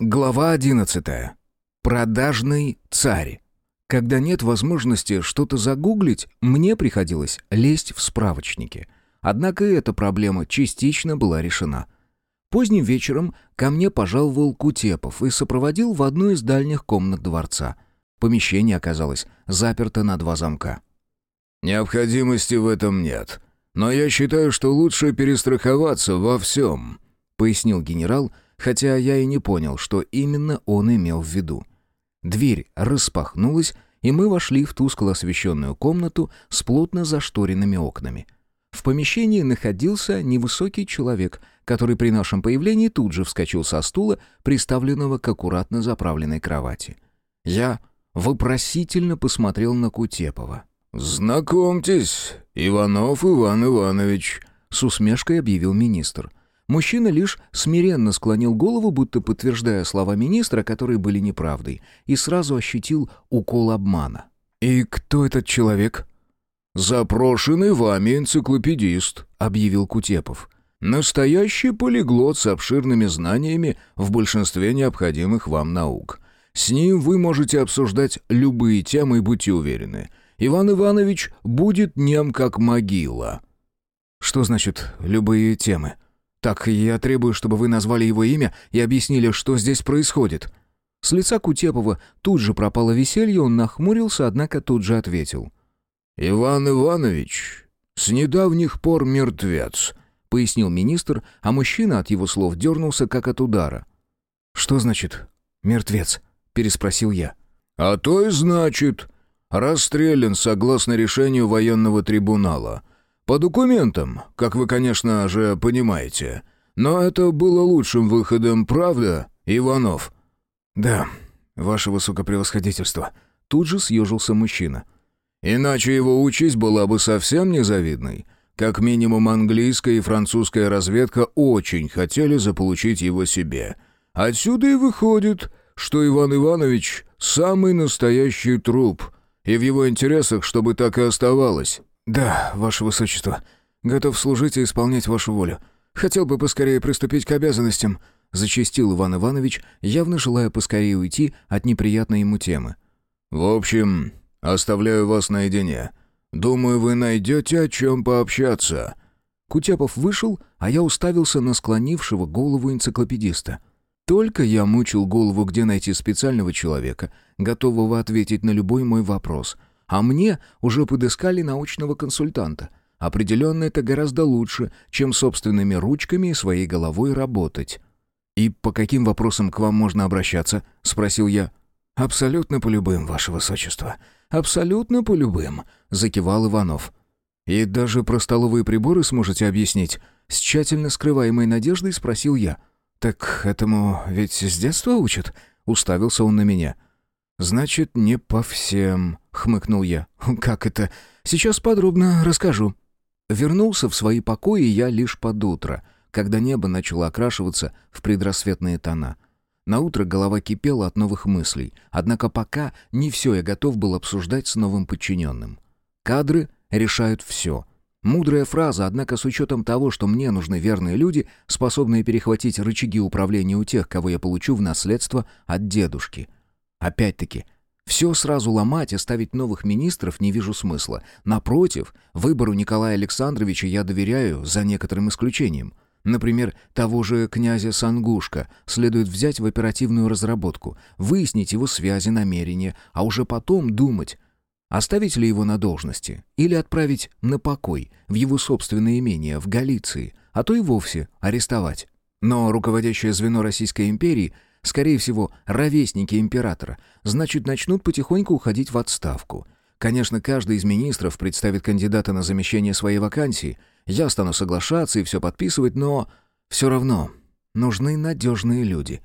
Глава 11. Продажный царь. Когда нет возможности что-то загуглить, мне приходилось лезть в справочники. Однако эта проблема частично была решена. Поздним вечером ко мне пожаловал Кутепов и сопроводил в одну из дальних комнат дворца. Помещение оказалось заперто на два замка. «Необходимости в этом нет. Но я считаю, что лучше перестраховаться во всем», — пояснил генерал, — хотя я и не понял, что именно он имел в виду. Дверь распахнулась, и мы вошли в тускло освещенную комнату с плотно зашторенными окнами. В помещении находился невысокий человек, который при нашем появлении тут же вскочил со стула, приставленного к аккуратно заправленной кровати. Я вопросительно посмотрел на Кутепова. «Знакомьтесь, Иванов Иван Иванович», — с усмешкой объявил министр — Мужчина лишь смиренно склонил голову, будто подтверждая слова министра, которые были неправдой, и сразу ощутил укол обмана. «И кто этот человек?» «Запрошенный вами энциклопедист», — объявил Кутепов. «Настоящий полиглот с обширными знаниями в большинстве необходимых вам наук. С ним вы можете обсуждать любые темы будьте уверены. Иван Иванович будет нем как могила». «Что значит «любые темы»?» «Так я требую, чтобы вы назвали его имя и объяснили, что здесь происходит». С лица Кутепова тут же пропало веселье, он нахмурился, однако тут же ответил. «Иван Иванович, с недавних пор мертвец», — пояснил министр, а мужчина от его слов дернулся, как от удара. «Что значит «мертвец»?» — переспросил я. «А то и значит. Расстрелян согласно решению военного трибунала. По документам, как вы, конечно же, понимаете. Но это было лучшим выходом, правда, Иванов?» «Да, ваше высокопревосходительство». Тут же съежился мужчина. «Иначе его участь была бы совсем незавидной. Как минимум английская и французская разведка очень хотели заполучить его себе. Отсюда и выходит, что Иван Иванович — самый настоящий труп, и в его интересах, чтобы так и оставалось». «Да, ваше высочество. Готов служить и исполнять вашу волю. Хотел бы поскорее приступить к обязанностям», — зачастил Иван Иванович, явно желая поскорее уйти от неприятной ему темы. «В общем, оставляю вас наедине. Думаю, вы найдете о чем пообщаться». Кутепов вышел, а я уставился на склонившего голову энциклопедиста. Только я мучил голову, где найти специального человека, готового ответить на любой мой вопрос — а мне уже подыскали научного консультанта. Определенно это гораздо лучше, чем собственными ручками и своей головой работать. «И по каким вопросам к вам можно обращаться?» — спросил я. «Абсолютно по любым, ваше высочество. Абсолютно по любым», — закивал Иванов. «И даже про столовые приборы сможете объяснить?» С тщательно скрываемой надеждой спросил я. «Так этому ведь с детства учат?» — уставился он на меня. «Значит, не по всем», — хмыкнул я. «Как это? Сейчас подробно расскажу». Вернулся в свои покои я лишь под утро, когда небо начало окрашиваться в предрассветные тона. На утро голова кипела от новых мыслей, однако пока не все я готов был обсуждать с новым подчиненным. Кадры решают все. Мудрая фраза, однако с учетом того, что мне нужны верные люди, способные перехватить рычаги управления у тех, кого я получу в наследство от дедушки — Опять-таки, все сразу ломать и ставить новых министров не вижу смысла. Напротив, выбору Николая Александровича я доверяю, за некоторым исключением. Например, того же князя Сангушка следует взять в оперативную разработку, выяснить его связи, намерения, а уже потом думать, оставить ли его на должности или отправить на покой в его собственное имение в Галиции, а то и вовсе арестовать. Но руководящее звено Российской империи Скорее всего, ровесники императора, значит, начнут потихоньку уходить в отставку. Конечно, каждый из министров представит кандидата на замещение своей вакансии. Я стану соглашаться и все подписывать, но... Все равно нужны надежные люди.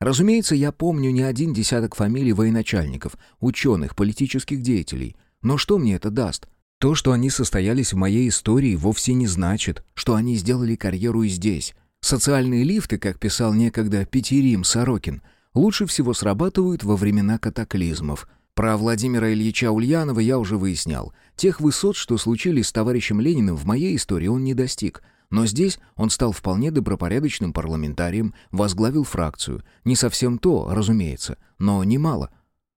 Разумеется, я помню не один десяток фамилий военачальников, ученых, политических деятелей. Но что мне это даст? То, что они состоялись в моей истории, вовсе не значит, что они сделали карьеру и здесь. Социальные лифты, как писал некогда Петерим Сорокин, лучше всего срабатывают во времена катаклизмов. Про Владимира Ильича Ульянова я уже выяснял. Тех высот, что случились с товарищем Лениным, в моей истории он не достиг. Но здесь он стал вполне добропорядочным парламентарием, возглавил фракцию. Не совсем то, разумеется, но немало.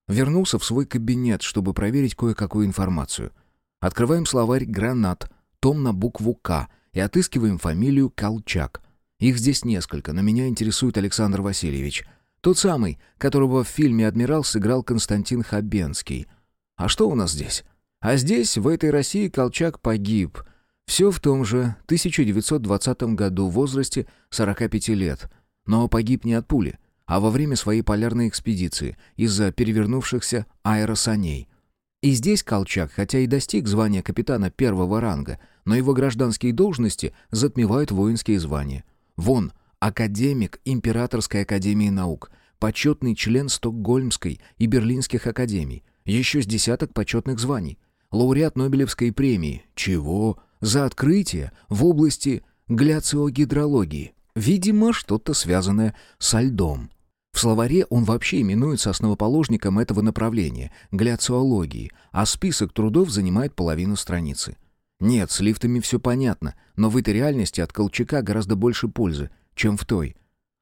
Вернулся в свой кабинет, чтобы проверить кое-какую информацию. Открываем словарь «Гранат», том на букву «К» и отыскиваем фамилию Колчак. Их здесь несколько, но меня интересует Александр Васильевич. Тот самый, которого в фильме «Адмирал» сыграл Константин Хабенский. А что у нас здесь? А здесь, в этой России, Колчак погиб. Все в том же 1920 году в возрасте 45 лет. Но погиб не от пули, а во время своей полярной экспедиции из-за перевернувшихся аэросаней. И здесь Колчак, хотя и достиг звания капитана первого ранга, но его гражданские должности затмевают воинские звания. Вон, академик Императорской академии наук, почетный член Стокгольмской и Берлинских академий, еще с десяток почетных званий лауреат Нобелевской премии. Чего? За открытие в области гляциогидрологии. Видимо, что-то связанное со льдом. В словаре он вообще именуется основоположником этого направления – гляциологии, а список трудов занимает половину страницы. Нет, с лифтами все понятно, но в этой реальности от Колчака гораздо больше пользы, чем в той.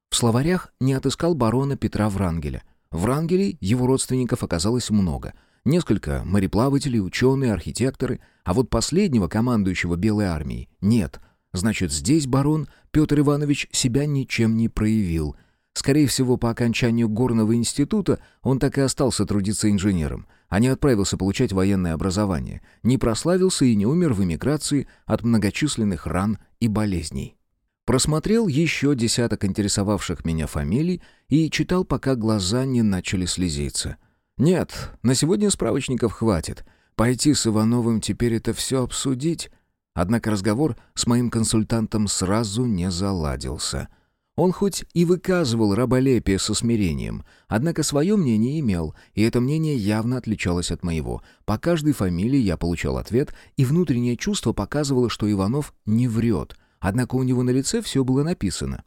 В словарях не отыскал барона Петра Врангеля. Врангелей его родственников оказалось много – Несколько мореплавателей, ученые, архитекторы, а вот последнего, командующего Белой армией, нет. Значит, здесь барон Петр Иванович себя ничем не проявил. Скорее всего, по окончанию горного института он так и остался трудиться инженером, а не отправился получать военное образование, не прославился и не умер в эмиграции от многочисленных ран и болезней. Просмотрел еще десяток интересовавших меня фамилий и читал, пока глаза не начали слезиться. Нет, на сегодня справочников хватит. Пойти с Ивановым теперь это все обсудить. Однако разговор с моим консультантом сразу не заладился. Он хоть и выказывал раболепие со смирением, однако свое мнение имел, и это мнение явно отличалось от моего. По каждой фамилии я получал ответ, и внутреннее чувство показывало, что Иванов не врет, однако у него на лице все было написано.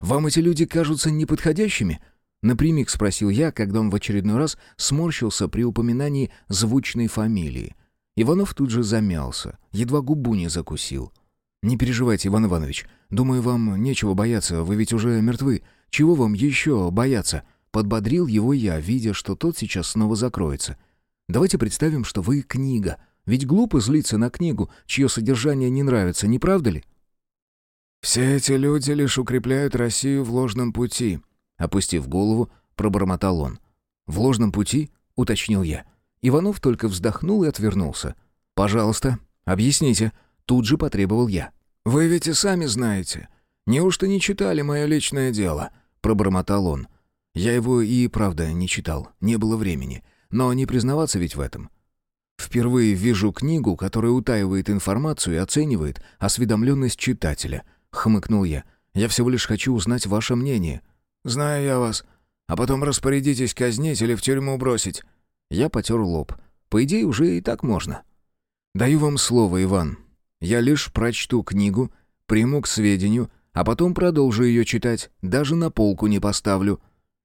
«Вам эти люди кажутся неподходящими?» Напрямик спросил я, когда он в очередной раз сморщился при упоминании звучной фамилии. Иванов тут же замялся, едва губу не закусил. «Не переживайте, Иван Иванович. Думаю, вам нечего бояться, вы ведь уже мертвы. Чего вам еще бояться?» Подбодрил его я, видя, что тот сейчас снова закроется. «Давайте представим, что вы книга. Ведь глупо злиться на книгу, чье содержание не нравится, не правда ли?» «Все эти люди лишь укрепляют Россию в ложном пути», Опустив голову, пробормотал он. «В ложном пути?» — уточнил я. Иванов только вздохнул и отвернулся. «Пожалуйста, объясните», — тут же потребовал я. «Вы ведь и сами знаете. Неужто не читали мое личное дело?» — пробормотал он. Я его и правда не читал, не было времени. Но не признаваться ведь в этом. Впервые вижу книгу, которая утаивает информацию и оценивает осведомленность читателя. Хмыкнул я. Я всего лишь хочу узнать ваше мнение. «Знаю я вас. А потом распорядитесь казнить или в тюрьму бросить». Я потер лоб. По идее, уже и так можно. «Даю вам слово, Иван. Я лишь прочту книгу, приму к сведению, а потом продолжу ее читать, даже на полку не поставлю».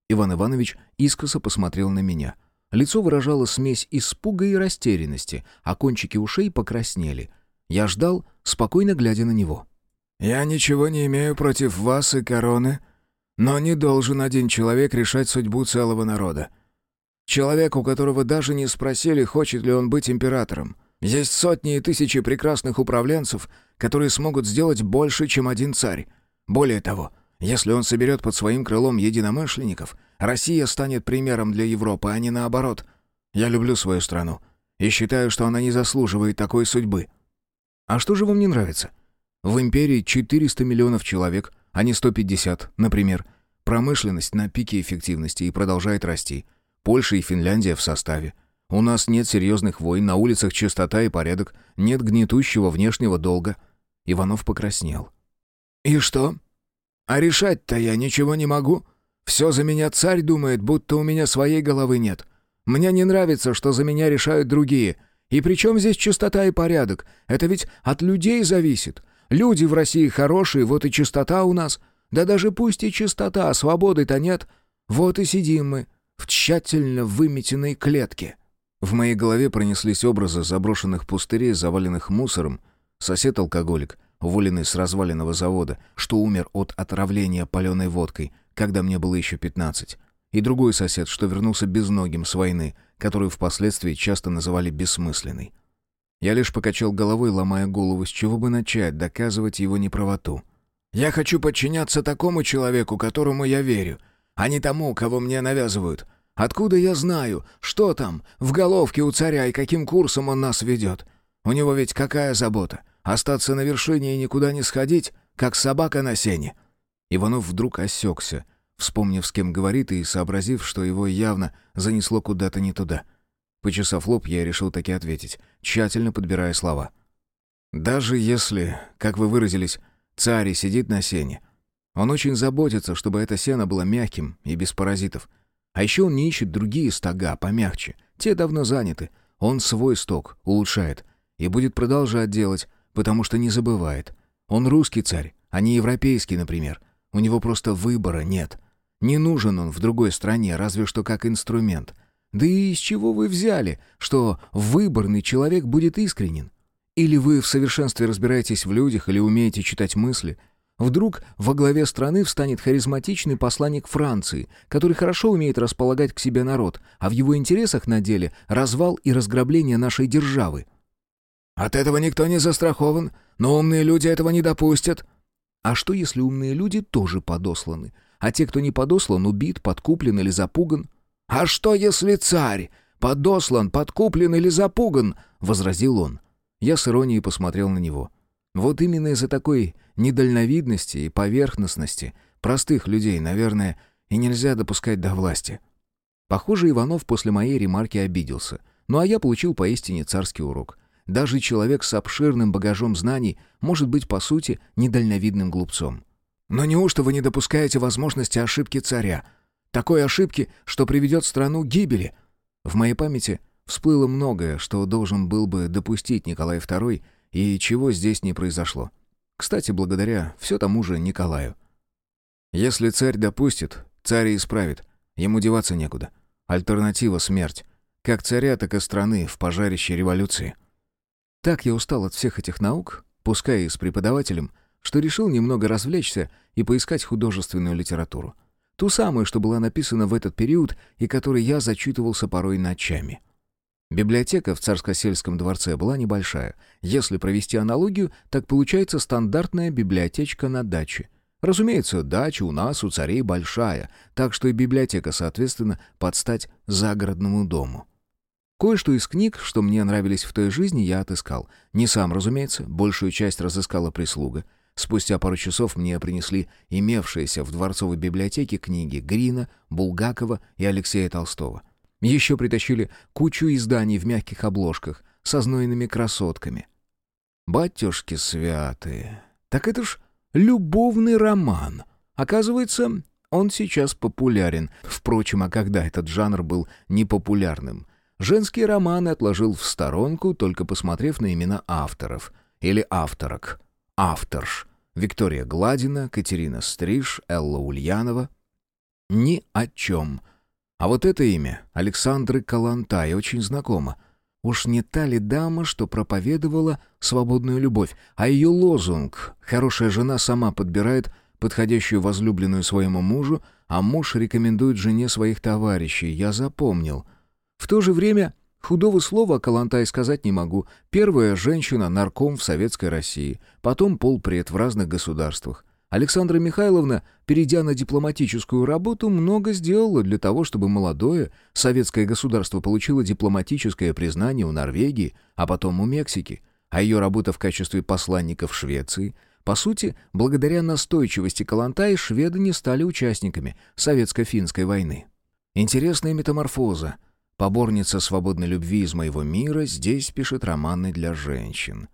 Иван Иванович искоса посмотрел на меня. Лицо выражало смесь испуга и растерянности, а кончики ушей покраснели. Я ждал, спокойно глядя на него. «Я ничего не имею против вас и короны», но не должен один человек решать судьбу целого народа. Человек, у которого даже не спросили, хочет ли он быть императором. Есть сотни и тысячи прекрасных управленцев, которые смогут сделать больше, чем один царь. Более того, если он соберет под своим крылом единомышленников, Россия станет примером для Европы, а не наоборот. Я люблю свою страну и считаю, что она не заслуживает такой судьбы. А что же вам не нравится? В империи 400 миллионов человек, а не 150, например. Промышленность на пике эффективности и продолжает расти. Польша и Финляндия в составе. У нас нет серьезных войн, на улицах чистота и порядок, нет гнетущего внешнего долга. Иванов покраснел. «И что? А решать-то я ничего не могу. Все за меня царь думает, будто у меня своей головы нет. Мне не нравится, что за меня решают другие. И при чем здесь чистота и порядок? Это ведь от людей зависит. Люди в России хорошие, вот и чистота у нас. Да даже пусть и чистота, а свободы-то нет. Вот и сидим мы в тщательно выметенной клетке». В моей голове пронеслись образы заброшенных пустырей, заваленных мусором. Сосед-алкоголик, уволенный с разваленного завода, что умер от отравления паленой водкой, когда мне было еще пятнадцать. И другой сосед, что вернулся безногим с войны, которую впоследствии часто называли бессмысленной. Я лишь покачал головой, ломая голову, с чего бы начать доказывать его неправоту. «Я хочу подчиняться такому человеку, которому я верю, а не тому, кого мне навязывают. Откуда я знаю, что там в головке у царя и каким курсом он нас ведет? У него ведь какая забота? Остаться на вершине и никуда не сходить, как собака на сене?» Иванов вдруг осекся, вспомнив, с кем говорит, и сообразив, что его явно занесло куда-то не туда. Почесав лоб, я решил таки ответить, тщательно подбирая слова. «Даже если, как вы выразились, царь сидит на сене, он очень заботится, чтобы это сено было мягким и без паразитов. А еще он не ищет другие стога, помягче. Те давно заняты. Он свой сток улучшает. И будет продолжать делать, потому что не забывает. Он русский царь, а не европейский, например. У него просто выбора нет. Не нужен он в другой стране, разве что как инструмент. Да и из чего вы взяли, что выборный человек будет искренен? Или вы в совершенстве разбираетесь в людях, или умеете читать мысли – Вдруг во главе страны встанет харизматичный посланник Франции, который хорошо умеет располагать к себе народ, а в его интересах на деле развал и разграбление нашей державы. От этого никто не застрахован, но умные люди этого не допустят. А что, если умные люди тоже подосланы, а те, кто не подослан, убит, подкуплен или запуган? А что, если царь подослан, подкуплен или запуган? — возразил он. Я с иронией посмотрел на него. — вот именно из-за такой недальновидности и поверхностности простых людей, наверное, и нельзя допускать до власти. Похоже, Иванов после моей ремарки обиделся. Ну а я получил поистине царский урок. Даже человек с обширным багажом знаний может быть, по сути, недальновидным глупцом. Но неужто вы не допускаете возможности ошибки царя? Такой ошибки, что приведет страну к гибели? В моей памяти всплыло многое, что должен был бы допустить Николай II, и чего здесь не произошло. Кстати, благодаря все тому же Николаю. Если царь допустит, царь и исправит. Ему деваться некуда. Альтернатива — смерть. Как царя, так и страны в пожарище революции. Так я устал от всех этих наук, пускай и с преподавателем, что решил немного развлечься и поискать художественную литературу. Ту самую, что была написана в этот период и которой я зачитывался порой ночами. Библиотека в Царско-сельском дворце была небольшая. Если провести аналогию, так получается стандартная библиотечка на даче. Разумеется, дача у нас, у царей, большая, так что и библиотека, соответственно, под стать загородному дому. Кое-что из книг, что мне нравились в той жизни, я отыскал. Не сам, разумеется, большую часть разыскала прислуга. Спустя пару часов мне принесли имевшиеся в дворцовой библиотеке книги Грина, Булгакова и Алексея Толстого. Еще притащили кучу изданий в мягких обложках со знойными красотками. Батюшки святые, так это ж любовный роман. Оказывается, он сейчас популярен. Впрочем, а когда этот жанр был непопулярным? Женские романы отложил в сторонку, только посмотрев на имена авторов. Или авторок. Авторш. Виктория Гладина, Катерина Стриж, Элла Ульянова. Ни о чем. А вот это имя, Александры Калантай, очень знакомо. Уж не та ли дама, что проповедовала свободную любовь, а ее лозунг «Хорошая жена сама подбирает подходящую возлюбленную своему мужу, а муж рекомендует жене своих товарищей», я запомнил. В то же время худого слова о Калантай сказать не могу. Первая женщина-нарком в Советской России, потом полпред в разных государствах. Александра Михайловна, перейдя на дипломатическую работу, много сделала для того, чтобы молодое советское государство получило дипломатическое признание у Норвегии, а потом у Мексики, а ее работа в качестве посланника в Швеции – по сути, благодаря настойчивости Калантай шведы не стали участниками советско-финской войны. Интересная метаморфоза. Поборница свободной любви из моего мира здесь пишет романы для женщин.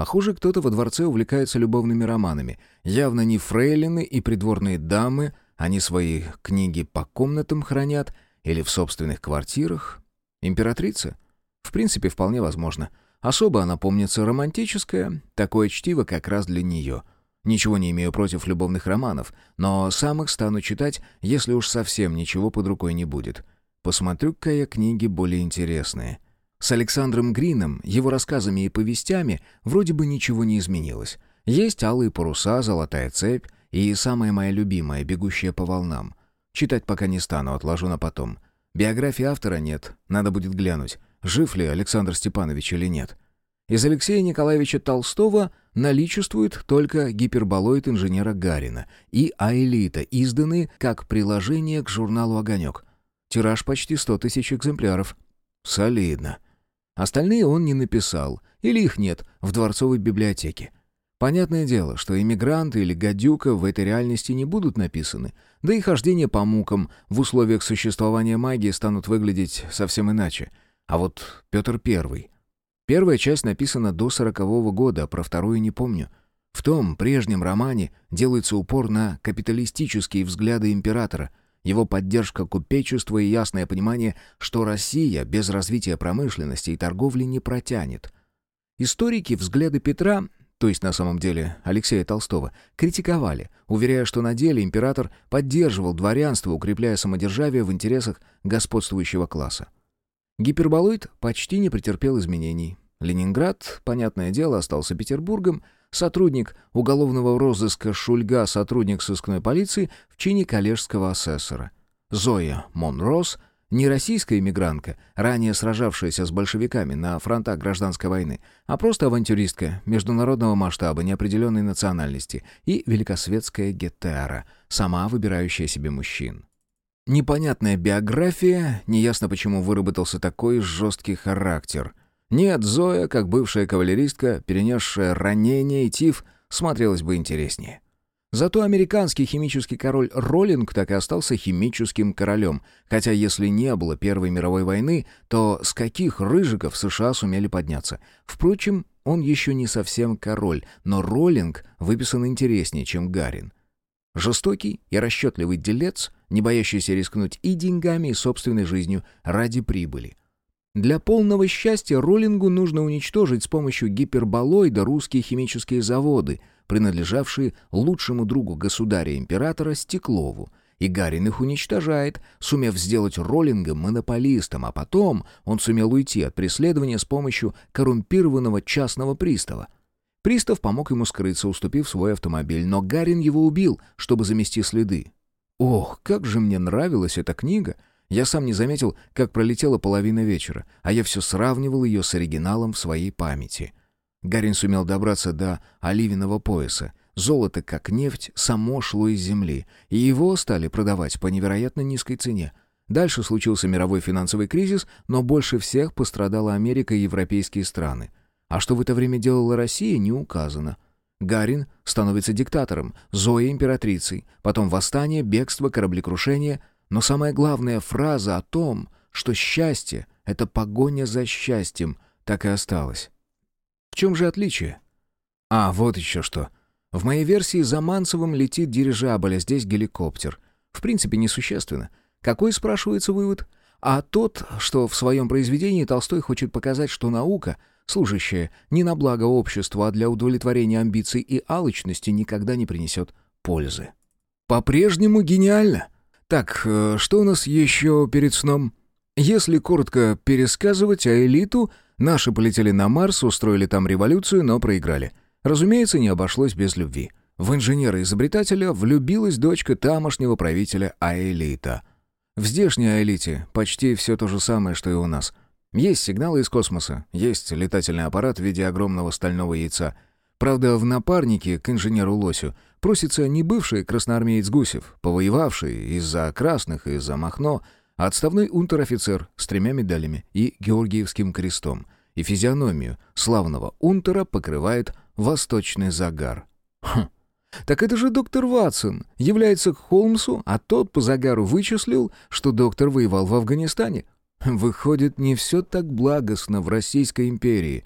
Похоже, кто-то во дворце увлекается любовными романами. Явно не фрейлины и придворные дамы, они свои книги по комнатам хранят или в собственных квартирах. Императрица? В принципе, вполне возможно. Особо она помнится романтическая, такое чтиво как раз для нее. Ничего не имею против любовных романов, но сам их стану читать, если уж совсем ничего под рукой не будет. Посмотрю-ка я книги более интересные — с Александром Грином, его рассказами и повестями вроде бы ничего не изменилось. Есть алые паруса, золотая цепь и самая моя любимая, бегущая по волнам. Читать пока не стану, отложу на потом. Биографии автора нет, надо будет глянуть, жив ли Александр Степанович или нет. Из Алексея Николаевича Толстого наличествует только гиперболоид инженера Гарина и Аэлита, изданные как приложение к журналу «Огонек». Тираж почти 100 тысяч экземпляров. Солидно. Остальные он не написал, или их нет в дворцовой библиотеке. Понятное дело, что иммигранты или гадюка в этой реальности не будут написаны, да и хождение по мукам в условиях существования магии станут выглядеть совсем иначе. А вот Петр Первый. Первая часть написана до сорокового года, а про вторую не помню. В том прежнем романе делается упор на капиталистические взгляды императора, его поддержка купечества и ясное понимание, что Россия без развития промышленности и торговли не протянет. Историки взгляды Петра то есть на самом деле Алексея Толстого, критиковали, уверяя, что на деле император поддерживал дворянство, укрепляя самодержавие в интересах господствующего класса. Гиперболоид почти не претерпел изменений. Ленинград, понятное дело, остался Петербургом, сотрудник уголовного розыска Шульга, сотрудник сыскной полиции в чине коллежского асессора. Зоя Монрос — не российская иммигрантка, ранее сражавшаяся с большевиками на фронтах гражданской войны, а просто авантюристка международного масштаба неопределенной национальности и великосветская гетера, сама выбирающая себе мужчин. Непонятная биография, неясно почему выработался такой жесткий характер. Нет, Зоя, как бывшая кавалеристка, перенесшая ранение и тиф, смотрелась бы интереснее. Зато американский химический король Роллинг так и остался химическим королем, хотя если не было Первой мировой войны, то с каких рыжиков США сумели подняться? Впрочем, он еще не совсем король, но Роллинг выписан интереснее, чем Гарин. Жестокий и расчетливый делец, не боящийся рискнуть и деньгами, и собственной жизнью ради прибыли. Для полного счастья Роллингу нужно уничтожить с помощью гиперболоида русские химические заводы — принадлежавшие лучшему другу государя-императора Стеклову, и Гарин их уничтожает, сумев сделать Роллинга монополистом, а потом он сумел уйти от преследования с помощью коррумпированного частного пристава. Пристав помог ему скрыться, уступив свой автомобиль, но Гарин его убил, чтобы замести следы. Ох, как же мне нравилась эта книга! Я сам не заметил, как пролетела половина вечера, а я все сравнивал ее с оригиналом в своей памяти — Гарин сумел добраться до оливиного пояса. Золото, как нефть, само шло из земли, и его стали продавать по невероятно низкой цене. Дальше случился мировой финансовый кризис, но больше всех пострадала Америка и европейские страны. А что в это время делала Россия, не указано. Гарин становится диктатором, Зоя императрицей, потом восстание, бегство, кораблекрушение. Но самая главная фраза о том, что счастье — это погоня за счастьем, так и осталась. В чем же отличие? А, вот еще что. В моей версии за Манцевым летит дирижабль, а здесь геликоптер. В принципе, несущественно. Какой, спрашивается, вывод? А тот, что в своем произведении Толстой хочет показать, что наука, служащая не на благо обществу, а для удовлетворения амбиций и алчности, никогда не принесет пользы. По-прежнему гениально. Так, э, что у нас еще перед сном? Если коротко пересказывать, а элиту Наши полетели на Марс, устроили там революцию, но проиграли. Разумеется, не обошлось без любви. В инженера-изобретателя влюбилась дочка тамошнего правителя Аэлита. В здешней Аэлите почти все то же самое, что и у нас. Есть сигналы из космоса, есть летательный аппарат в виде огромного стального яйца. Правда, в напарнике к инженеру Лосю просится не бывший красноармеец Гусев, повоевавший из-за красных и из-за Махно, Отставной унтер-офицер с тремя медалями и Георгиевским крестом, и физиономию славного унтера покрывает восточный загар. Хм, так это же доктор Ватсон является к Холмсу, а тот по загару вычислил, что доктор воевал в Афганистане. Выходит, не все так благостно в Российской империи,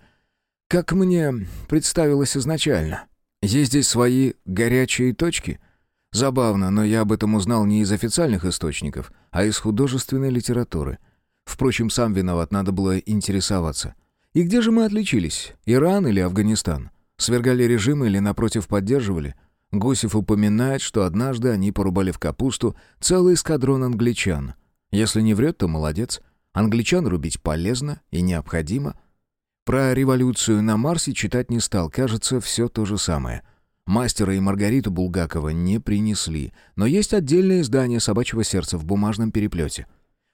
как мне представилось изначально. Есть здесь свои горячие точки — Забавно, но я об этом узнал не из официальных источников, а из художественной литературы. Впрочем, сам виноват, надо было интересоваться. И где же мы отличились? Иран или Афганистан? Свергали режим или, напротив, поддерживали? Гусев упоминает, что однажды они порубали в капусту целый эскадрон англичан. Если не врет, то молодец. Англичан рубить полезно и необходимо. Про революцию на Марсе читать не стал, кажется, все то же самое. Мастера и Маргариту Булгакова не принесли, но есть отдельное издание «Собачьего сердца» в бумажном переплете.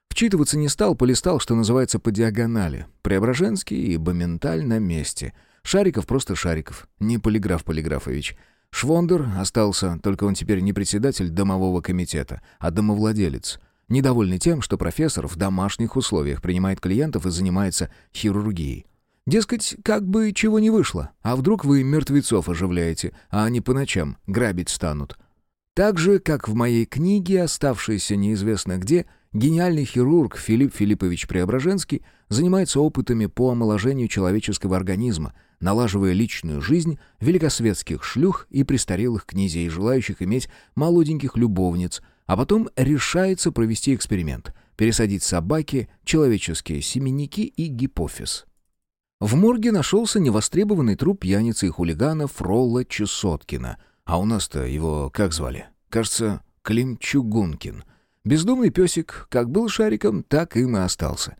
Вчитываться не стал, полистал, что называется, по диагонали. Преображенский и Боменталь на месте. Шариков просто Шариков, не Полиграф Полиграфович. Швондер остался, только он теперь не председатель домового комитета, а домовладелец. Недовольный тем, что профессор в домашних условиях принимает клиентов и занимается хирургией. Дескать, как бы чего не вышло. А вдруг вы мертвецов оживляете, а они по ночам грабить станут? Так же, как в моей книге, оставшейся неизвестно где, гениальный хирург Филипп Филиппович Преображенский занимается опытами по омоложению человеческого организма, налаживая личную жизнь великосветских шлюх и престарелых князей, желающих иметь молоденьких любовниц, а потом решается провести эксперимент — пересадить собаке человеческие семенники и гипофиз. В морге нашелся невостребованный труп пьяницы и хулигана Фролла Чесоткина. А у нас-то его как звали? Кажется, Клим Чугункин. Бездумный песик как был шариком, так им и остался.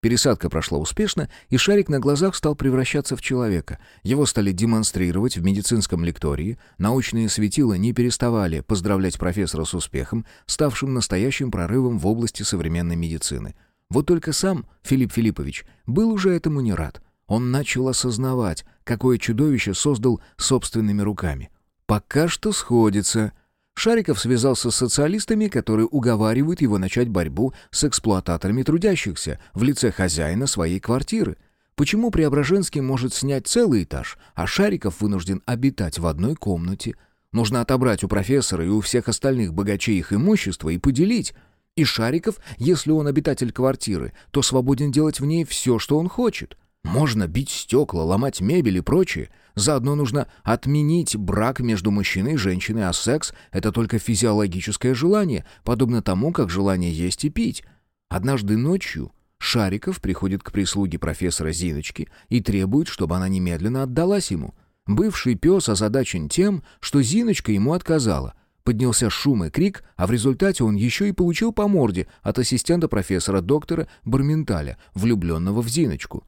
Пересадка прошла успешно, и шарик на глазах стал превращаться в человека. Его стали демонстрировать в медицинском лектории, научные светила не переставали поздравлять профессора с успехом, ставшим настоящим прорывом в области современной медицины. Вот только сам Филипп Филиппович был уже этому не рад. Он начал осознавать, какое чудовище создал собственными руками. Пока что сходится. Шариков связался с социалистами, которые уговаривают его начать борьбу с эксплуататорами трудящихся в лице хозяина своей квартиры. Почему Преображенский может снять целый этаж, а Шариков вынужден обитать в одной комнате? Нужно отобрать у профессора и у всех остальных богачей их имущество и поделить. И Шариков, если он обитатель квартиры, то свободен делать в ней все, что он хочет. Можно бить стекла, ломать мебель и прочее. Заодно нужно отменить брак между мужчиной и женщиной, а секс — это только физиологическое желание, подобно тому, как желание есть и пить. Однажды ночью Шариков приходит к прислуге профессора Зиночки и требует, чтобы она немедленно отдалась ему. Бывший пес озадачен тем, что Зиночка ему отказала. Поднялся шум и крик, а в результате он еще и получил по морде от ассистента профессора доктора Барменталя, влюбленного в Зиночку.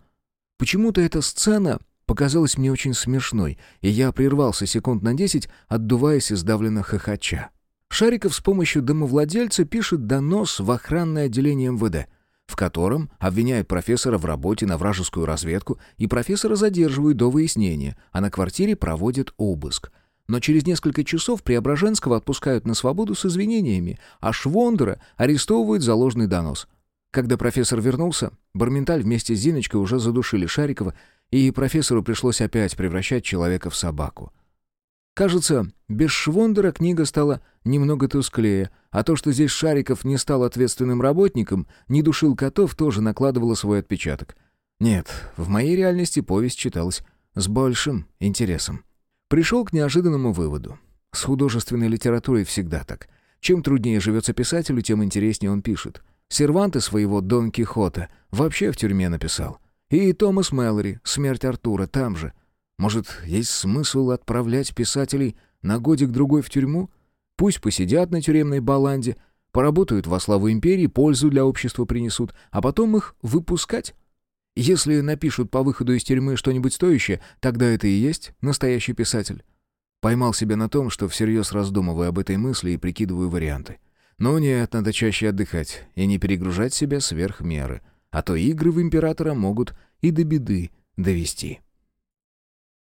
Почему-то эта сцена показалась мне очень смешной, и я прервался секунд на десять, отдуваясь и сдавленно хохоча. Шариков с помощью домовладельца пишет донос в охранное отделение МВД, в котором обвиняют профессора в работе на вражескую разведку, и профессора задерживают до выяснения, а на квартире проводят обыск. Но через несколько часов Преображенского отпускают на свободу с извинениями, а Швондера арестовывают за ложный донос — когда профессор вернулся, Барменталь вместе с Зиночкой уже задушили Шарикова, и профессору пришлось опять превращать человека в собаку. Кажется, без Швондера книга стала немного тусклее, а то, что здесь Шариков не стал ответственным работником, не душил котов, тоже накладывало свой отпечаток. Нет, в моей реальности повесть читалась с большим интересом. Пришел к неожиданному выводу. С художественной литературой всегда так. Чем труднее живется писателю, тем интереснее он пишет — Серванты своего Дон Кихота вообще в тюрьме написал. И Томас Мэлори, «Смерть Артура» там же. Может, есть смысл отправлять писателей на годик-другой в тюрьму? Пусть посидят на тюремной баланде, поработают во славу империи, пользу для общества принесут, а потом их выпускать? Если напишут по выходу из тюрьмы что-нибудь стоящее, тогда это и есть настоящий писатель. Поймал себя на том, что всерьез раздумываю об этой мысли и прикидываю варианты. Ну нет, надо чаще отдыхать и не перегружать себя сверх меры. А то игры в императора могут и до беды довести.